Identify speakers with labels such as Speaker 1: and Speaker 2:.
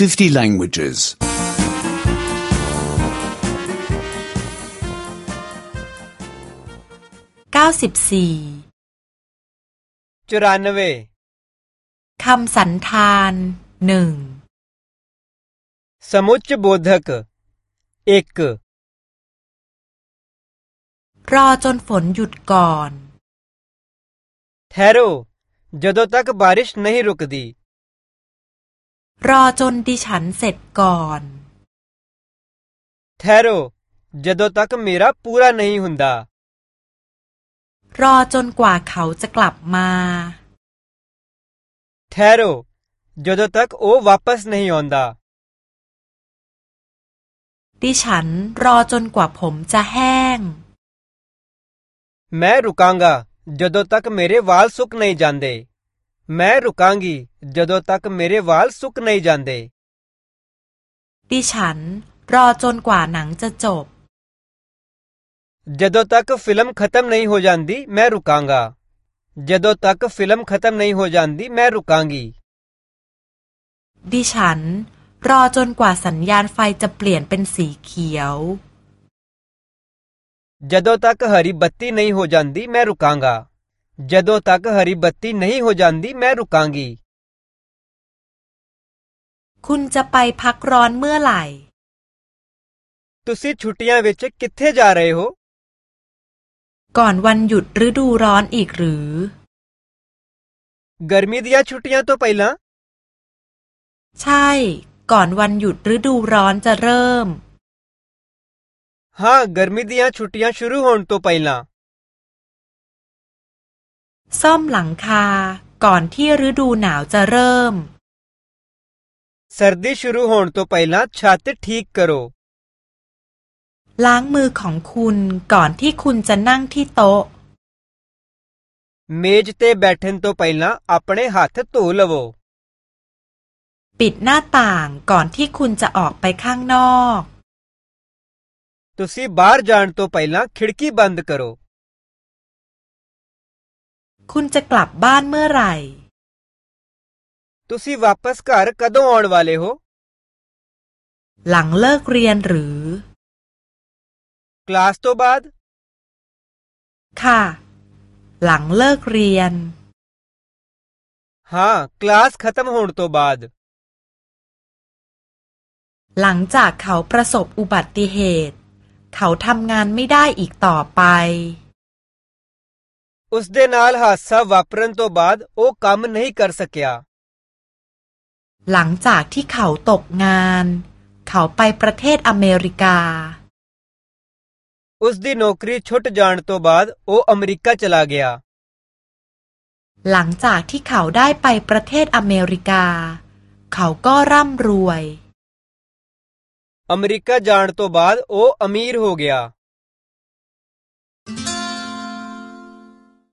Speaker 1: 50 languages. 94จุรานเวคำสันธานหนึ่ง
Speaker 2: สมุจโบธกเอกรอจนฝนหยุดก่อน
Speaker 3: ठहरो जदों तक बारिश नहीं रुकती
Speaker 1: รอจน ดิฉันเสร็จก่อน
Speaker 3: แทโรจดตักมีราปูระไม่หุนดา
Speaker 1: รอจนกว่าเขาจะกลับม
Speaker 2: าแทโรจดตักโอวับปัสไม่ยอนดาดิฉันรอจนกว่าผมจะ
Speaker 3: แห้งแม่รุกังกาจดตักเมเรวาลสุกไม่จันเด मैं रुकांगी जदो तक मेरे वाल सुख नहीं जाते
Speaker 1: ดิฉันรอจนกว่าหนังจะจบ
Speaker 3: जदों तक फिल्म खत्म नहीं हो जाती मैं रुकांगा जदो तक फिल्म खत्म नहीं हो जाती मैं रुकांगी
Speaker 1: ดิฉันรอจนกว่าสัญญาณไฟจะเปลี่ยนเป็นสีเขียว
Speaker 3: जदों तक हरी बत्ती नहीं हो जाती मैं रुकांगा ਜਦੋਂ ਤੱਕ ਹਰੀ ਬੱਤੀ ਨਹੀਂ ਹੋ ਜਾਂਦੀ ਮੈਂ ਰੁਕਾਂਗੀ คุ
Speaker 2: ณ
Speaker 1: จะไปพักร้อนเมื่อไหร่
Speaker 2: ਤੁਸੀਂ ਛੁੱਟੀਆਂ ਵਿੱਚ ਕਿੱਥੇ ਜਾ ਰਹੇ ਹੋ ก่อนวันหยุดฤดูร้อนอีกหรือ ਗਰਮੀ ਦੀਆਂ ਛੁੱਟੀਆਂ ਤੋਂ ਪਹਿਲਾਂ ใช่ก่อนวันหยุดฤดูร้อนจะเริ่ม ਹਾਂ ਗਰਮੀ ਦੀਆਂ ਛੁੱਟੀਆਂ ਸ਼ੁਰੂ ਹੋਣ ਤੋਂ ਪਹਿਲਾਂ ซ่อมหลังคา ก่อนที่ฤดูหนาวจะเริ่มสร
Speaker 3: ดีชูรูฮอนตัวไปลาชาติทีกโร
Speaker 2: ล้างมือของคุณก่อนที่คุณจะนั่งที่โต๊ะเมจเตแ
Speaker 3: บทเทนตัวไปลาอัปเนหัตตูลว
Speaker 2: ปิดหน้าต่างก่อนที่คุณจะออกไปข้างนอกตุสีบาร์จานตัวไปลาขิดกีบันด์โรคุณจะกลับบ้านเมื่อไหร่ตุสีวัป ਪ ก ਘਰ ਕ ਦ ੋอ ਆਉਣ ਵਾਲੇ ਹੋ หลังเลิกเรียนหรือ คลาสโตบาด ค่ะ หลังเลิกเรียน ฮะ คลาสขั ਤ ม ਹੋਣ ਤੋਂ บਾด
Speaker 1: หลังจากเขาประสบอุบัติเหตุ เขาทำงานไม่ได้อีกต่อไป
Speaker 3: ਉਸ ਦੇ ਨਾਲ ਹਾਸਾ ਵਾਪਰਨ ਤੋਂ ਬਾਅਦ ਉਹ ਕੰਮ ਨਹੀਂ ਕਰ ਸਕਿਆ
Speaker 1: หลังจากที่เขาตกงานเขาไปประเทศอเมริกา
Speaker 3: อุสดีนอกรีชุดจานตัวบาดโออเมริกาจลาเกีย
Speaker 1: หลังจากที่เขาได้ไปประเทศอเมริกาเขาก็ร่ำรวย
Speaker 3: อเมริกาจานตัวบาดโออเมีร์โฮเกีย